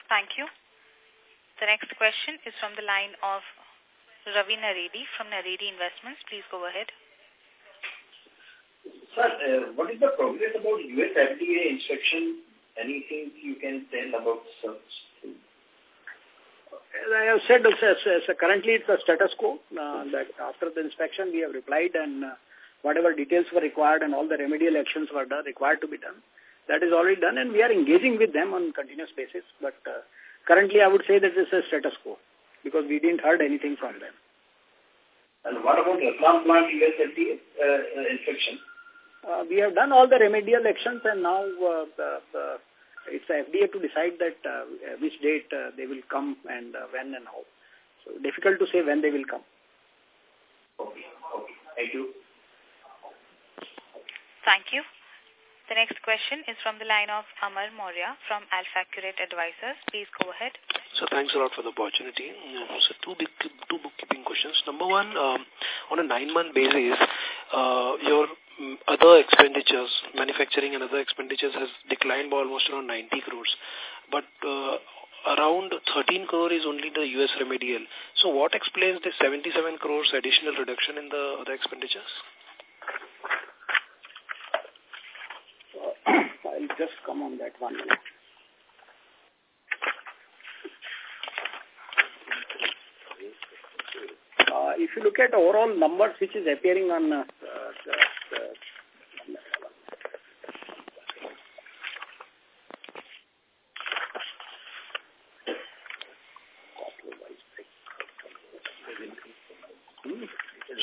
Thank you. The next question is from the line of Ravi Naredi from Naredi Investments. Please go ahead. Sir, uh, what is the progress about US FDA inspection? Anything you can tell about such? As I have said, it's a, it's a, currently it's a status quo. Uh, that after the inspection, we have replied and uh, whatever details were required and all the remedial actions were done, required to be done. That is already done and we are engaging with them on continuous basis. But uh, currently I would say that it's a status quo because we didn't heard anything from them. And what about the plant US FDA uh, inspection? Uh, we have done all the remedial actions and now uh, uh, it's FDA to decide that uh, which date uh, they will come and uh, when and how. So difficult to say when they will come. Okay, okay. Thank you. Thank you. The next question is from the line of Amar Maurya from AlfAccurate Advisors. Please go ahead. So thanks a lot for the opportunity. So two big, two bookkeeping questions. Number one, um, on a nine-month basis, uh, your um, other expenditures, manufacturing and other expenditures has declined by almost around 90 crores. But uh, around 13 crore is only the US remedial. So what explains the 77 crores additional reduction in the other expenditures? Just come on that one. Uh, if you look at overall numbers which is appearing on uh, the, the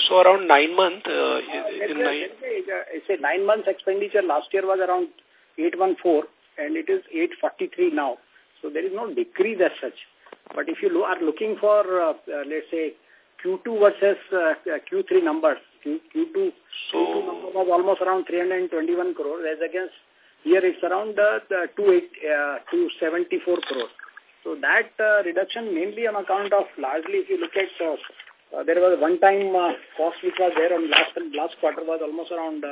So around nine months, uh, in nine... It's a nine months expenditure last year was around 814 and it is 843 now. So there is no decrease as such. But if you are looking for, uh, uh, let's say, Q2 versus uh, Q3 numbers, Q, Q2, so, Q2 number was almost around 321 crores, as against here it's around uh, 274 crores. So that uh, reduction mainly on account of largely if you look at uh, uh, there was a one-time uh, cost which was there on last last quarter was almost around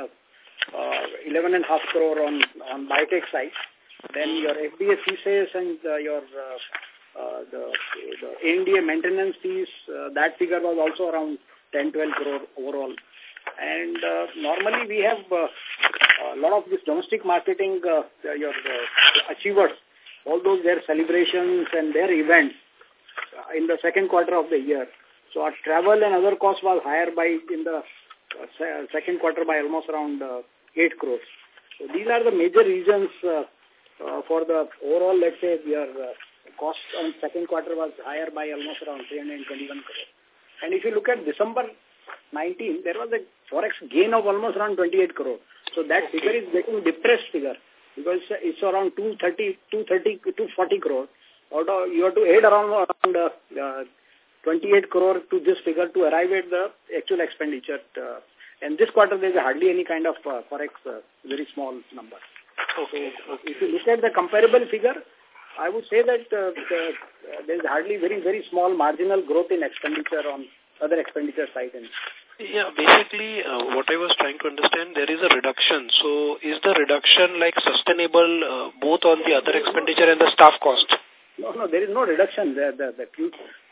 uh, uh, 11 and half crore on on biotech side. Then your FDA fees and uh, your uh, uh, the the ANDA maintenance fees uh, that figure was also around 10 12 crore overall. And uh, normally we have a lot of this domestic marketing your achievers all those their celebrations and their events in the second quarter of the year. So our travel and other costs was higher by in the second quarter by almost around uh, 8 crores. So these are the major reasons uh, uh, for the overall, let's say, your uh, cost on second quarter was higher by almost around 321 crores. And if you look at December 19, there was a forex gain of almost around 28 crore. So that figure is getting depressed figure because it's around 230, 230, 240 crore. Although you have to add around, around uh, 28 crore to this figure to arrive at the actual expenditure. Uh, and this quarter there is hardly any kind of uh, forex, uh, very small number. Okay. So if you look at the comparable figure, I would say that uh, the, uh, there is hardly very, very small marginal growth in expenditure on other expenditure side. And yeah, basically uh, what I was trying to understand, there is a reduction. So is the reduction like sustainable uh, both on the other expenditure and the staff cost? No, no, there is no reduction. The, the, the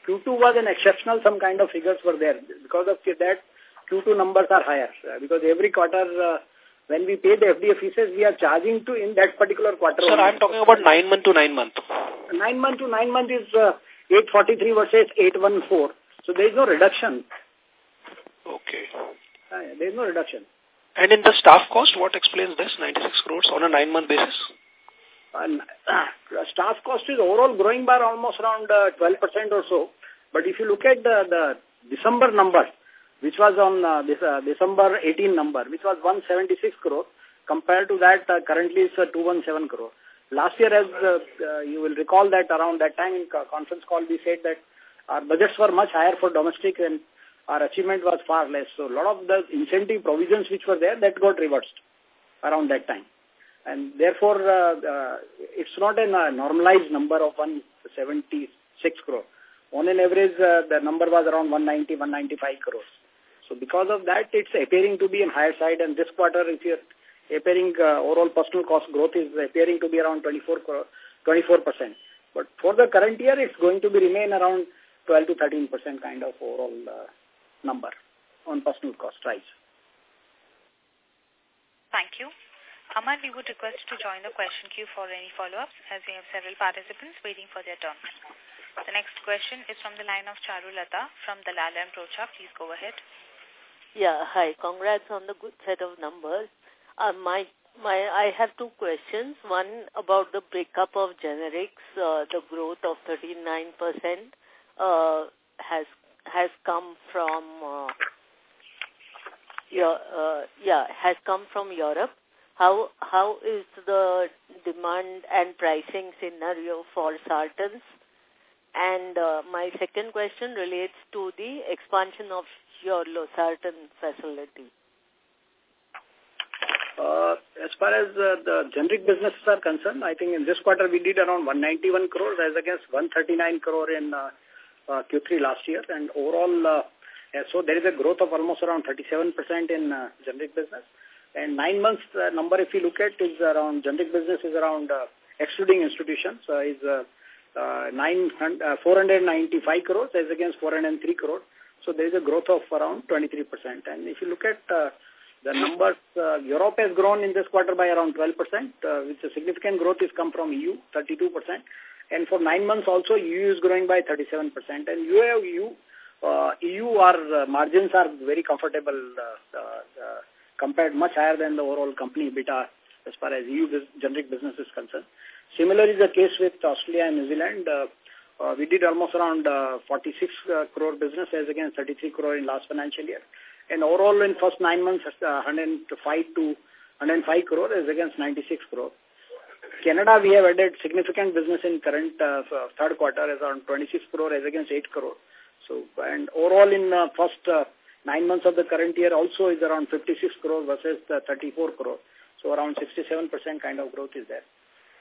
Q2 was an exceptional, some kind of figures were there. Because of that, Q2 numbers are higher. Uh, because every quarter, uh, when we pay the FDA fees, we are charging to in that particular quarter. Sir, I'm talking about nine month to nine month. Nine month to nine month is uh, 843 versus 814. So there is no reduction. Okay. Uh, there is no reduction. And in the staff cost, what explains this 96 crores on a nine month basis? And, uh, staff cost is overall growing by almost around uh, 12% or so. But if you look at the, the December number, which was on uh, this, uh, December 18 number, which was 176 crore, compared to that uh, currently it's uh, 217 crore. Last year, as uh, uh, you will recall that around that time in conference call, we said that our budgets were much higher for domestic and our achievement was far less. So a lot of the incentive provisions which were there, that got reversed around that time. And therefore, uh, uh, it's not a normalized number of 176 crore. On an average, uh, the number was around 190, 195 crores. So because of that, it's appearing to be on higher side. And this quarter, if you're appearing uh, overall personal cost growth is appearing to be around 24 24 percent. But for the current year, it's going to be remain around 12 to 13 percent kind of overall uh, number on personal cost rise. Thank you. Aman, we would request to join the question queue for any follow-ups as we have several participants waiting for their turn. The next question is from the line of Charu Lata from Dalal and Broacha. Please go ahead. Yeah, hi. Congrats on the good set of numbers. Uh, my my I have two questions. One about the breakup of generics. Uh, the growth of 39% uh, has has come from uh, yeah, uh, yeah has come from Europe. How how is the demand and pricing scenario for sartans? And uh, my second question relates to the expansion of your losartan facility. Uh, as far as uh, the generic businesses are concerned, I think in this quarter we did around 191 crores as against 139 crore in uh, uh, Q3 last year. And overall, uh, so there is a growth of almost around 37% in uh, generic business. And nine months uh, number, if you look at, is around generic business is around, uh, excluding institutions, uh, is uh, uh, 900, uh, 495 crores as against 403 crore. So there is a growth of around 23%. And if you look at uh, the numbers, uh, Europe has grown in this quarter by around 12%, uh, which a significant growth is come from EU, 32%. And for nine months also, EU is growing by 37%. And EU, EU, uh, EU our uh, margins are very comfortable, uh, uh, compared much higher than the overall company beta as far as EU generic business is concerned. Similar is the case with Australia and New Zealand. Uh, uh, we did almost around uh, 46 uh, crore business as against 33 crore in last financial year. And overall in first nine months, uh, 105 to 105 crore as against 96 crore. Canada, we have added significant business in current third quarter as around 26 crore as against 8 crore. So, and overall in uh, first uh, nine months of the current year also is around 56 crore versus uh, 34 crore. So around 67% kind of growth is there.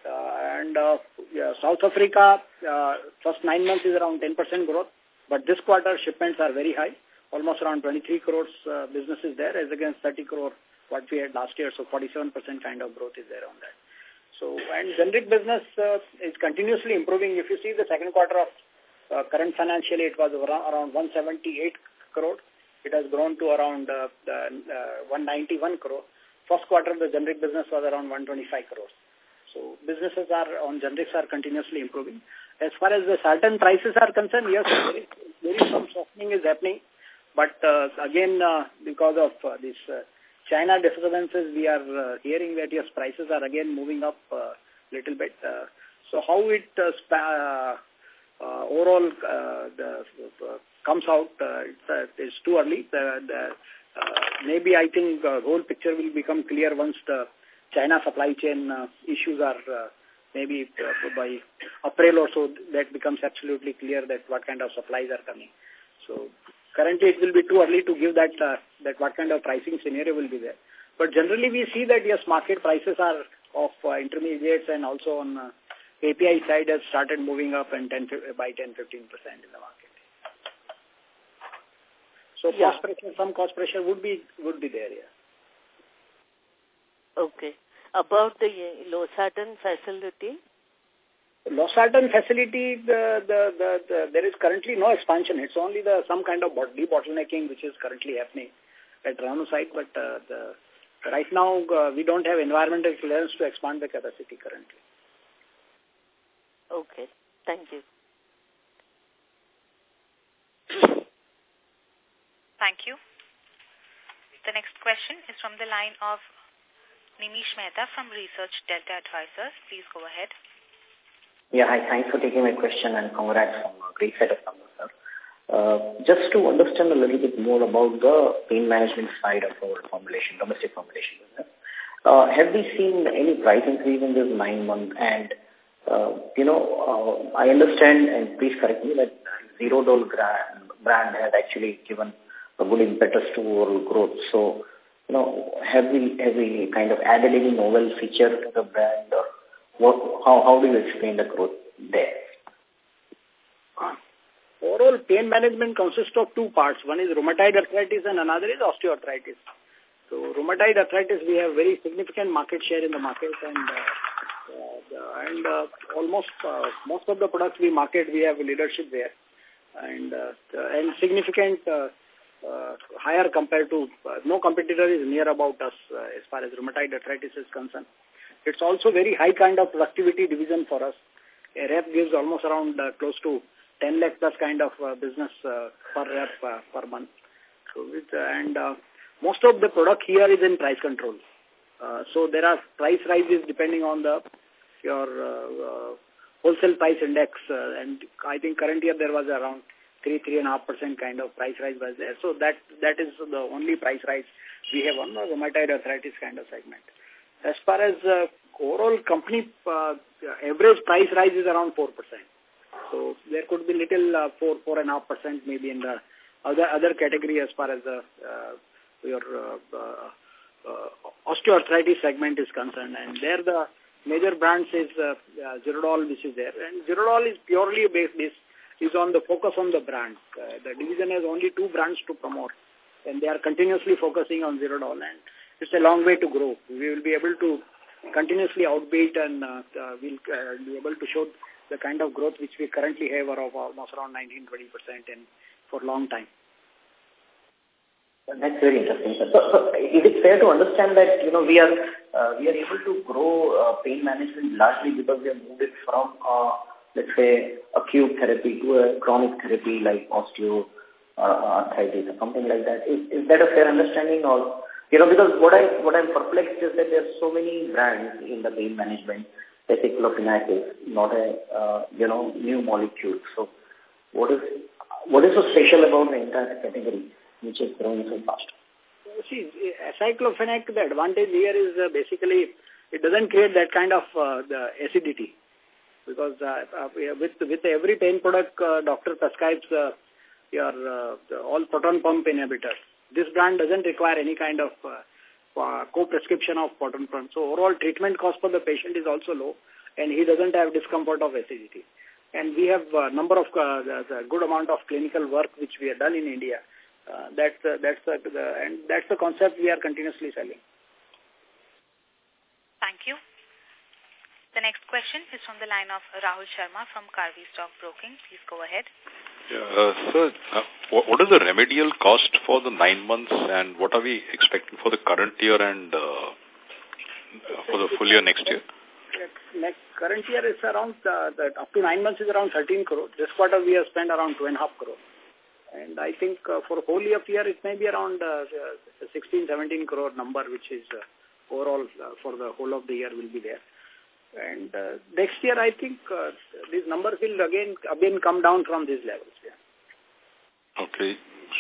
Uh, and uh, yeah, South Africa, uh, first nine months is around 10% growth, but this quarter shipments are very high almost around 23 crores uh, business is there as against 30 crore what we had last year. So 47% kind of growth is there on that. So, and generic business uh, is continuously improving. If you see the second quarter of uh, current financial year, it was around 178 crore. It has grown to around uh, uh, 191 crore. First quarter, the generic business was around 125 crores. So businesses are on generics are continuously improving. As far as the sartan prices are concerned, yes, there is, there is some softening is happening. But uh, again, uh, because of uh, this uh, China disturbances, we are uh, hearing that yes, prices are again moving up a uh, little bit. Uh, so how it uh, uh, uh, overall uh, the, uh, comes out, uh, it's, uh, too early. The, the, uh, maybe I think the uh, whole picture will become clear once the China supply chain uh, issues are uh, maybe uh, by April or so that becomes absolutely clear that what kind of supplies are coming. So Currently, it will be too early to give that uh, that what kind of pricing scenario will be there. But generally, we see that, yes, market prices are of uh, intermediates and also on uh, API side has started moving up and 10, by 10-15% in the market. So yeah. cost pressure, some cost pressure would be would be there, yeah. Okay. About the losartan facility? Losartan facility, the, the, the, the, there is currently no expansion. It's only the some kind of debottlenecking which is currently happening at Ranu site. But uh, the, right now, uh, we don't have environmental clearance to expand the capacity currently. Okay. Thank you. Thank you. The next question is from the line of Nimish Mehta from Research Delta Advisors. Please go ahead. Yeah, hi. Thanks for taking my question and congrats on a great set of numbers, sir. Uh, just to understand a little bit more about the pain management side of our formulation, domestic formulation business, uh, have we seen any price increase in this nine month? And, uh, you know, uh, I understand, and please correct me, that Zerodol brand has actually given a good impetus to overall growth. So, you know, have we have we kind of added any novel feature to the brand, or what? How how do you explain the growth there? Uh, overall, pain management consists of two parts. One is rheumatoid arthritis, and another is osteoarthritis. So, rheumatoid arthritis, we have very significant market share in the market, and uh, uh, and uh, almost uh, most of the products we market, we have leadership there, and uh, and significant uh, higher compared to, uh, no competitor is near about us uh, as far as rheumatoid arthritis is concerned. It's also very high kind of productivity division for us. A rep gives almost around uh, close to 10 lakh plus kind of uh, business uh, per rep uh, per month. So uh, and uh, most of the product here is in price control. Uh, so there are price rises depending on the your wholesale price index, and I think current year there was around three, three and a half percent kind of price rise was there. So that that is the only price rise we have on the rheumatoid arthritis kind of segment. As far as uh, overall company uh, average price rise is around four percent. So there could be little uh, four, four and a half percent maybe in the other other category as far as the uh, your uh, uh, uh, osteoarthritis segment is concerned, and there the major brands is uh, uh, Zerodol, which is there, and Zerodol is purely based is is on the focus on the brand. Uh, the division has only two brands to promote, and they are continuously focusing on Zerodol, and it's a long way to grow. We will be able to continuously outbeat, and uh, uh, we'll uh, be able to show the kind of growth which we currently have of almost around 19-20% in for a long time. That's very interesting. So, so, is it fair to understand that you know we are uh, we are able to grow uh, pain management largely because we have moved it from uh, let's say acute therapy to a chronic therapy like osteo uh, or something like that? Is is that a fair understanding or you know because what I what I'm perplexed is that there are so many brands in the pain management. Aceclofenac is not a uh, you know new molecule. So what is what is so special about the entire category? which is growing so fast? See, aceclofenac, the advantage here is uh, basically it doesn't create that kind of uh, the acidity because uh, uh with with every pain product, uh, doctor prescribes uh, your uh, all proton pump inhibitors. This brand doesn't require any kind of uh, co-prescription of proton pump. So overall treatment cost for the patient is also low and he doesn't have discomfort of acidity. And we have a number of the good amount of clinical work which we have done in India that's that's the and that's the concept we are continuously selling. Thank you. The next question is from the line of Rahul Sharma from Karvy Stock Broking. Please go ahead. Yeah, uh, sir, uh, what is the remedial cost for the nine months and what are we expecting for the current year and uh, for the full year next year? Next current year is around, uh, the, up to nine months is around 13 crore. This quarter we have spent around two and a half crore. And I think uh, for whole year, of the year it may be around uh, 16, 17 crore number, which is uh, overall uh, for the whole of the year will be there. And uh, next year, I think uh, these numbers will again again come down from these levels. Yeah. Okay.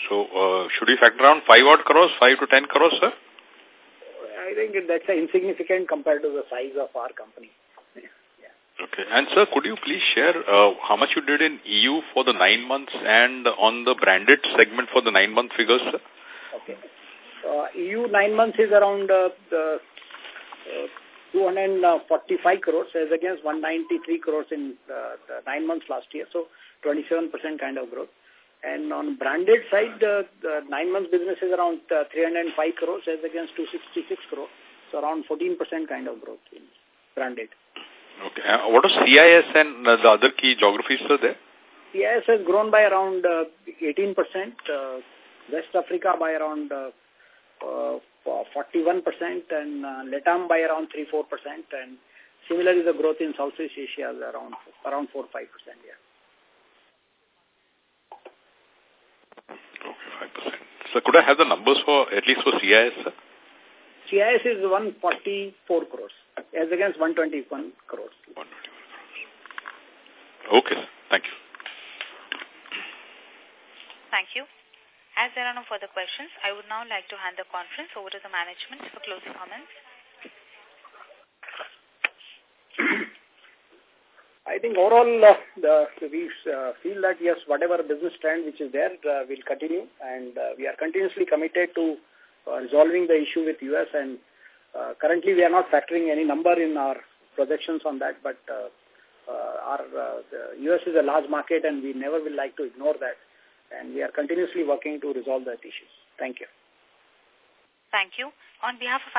So uh, should we factor around 5 odd crores, 5 to 10 crores, sir? I think that's insignificant compared to the size of our company. Okay. And sir, could you please share uh, how much you did in EU for the nine months and on the branded segment for the nine month figures, sir? Okay. Uh, EU nine months is around uh, the, uh, 245 crores as against 193 crores in uh, the nine months last year. So 27% kind of growth. And on branded side, uh, the nine months business is around uh, 305 crores as against 266 crores. So around 14% kind of growth in branded. Okay. Uh, what are CIS and uh, the other key geographies are there? CIS has grown by around uh, 18%, uh, West Africa by around uh, uh, 41% and uh, Latam by around 3-4% and similarly the growth in Southeast Asia is around around 4-5%. Yeah. Okay, 5%. So could I have the numbers for at least for CIS, sir? CIS is 144 crores as against 121 crores. 121 crores. Okay, thank you. Thank you. As there are no further questions, I would now like to hand the conference over to the management for closing comments. I think overall, uh, the, we uh, feel that yes, whatever business trend which is there uh, will continue, and uh, we are continuously committed to uh, resolving the issue with US. And uh, currently, we are not factoring any number in our projections on that, but our US is a large market, and we never will like to ignore that. And we are continuously working to resolve that issues. Thank you. Thank you. On behalf of